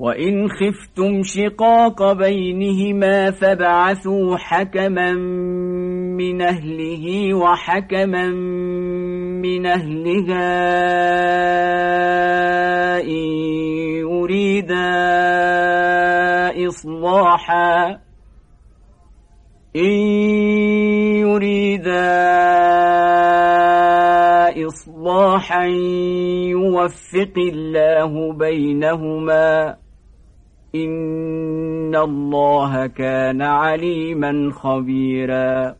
وإن خفتم شقاق بينهما فبعثوا حكما من أهله وحكما من أهلها إن يريدا إصلاحا إن يريدا إصلاحا يوفق الله بينهما إن الله كان عليما خبيراً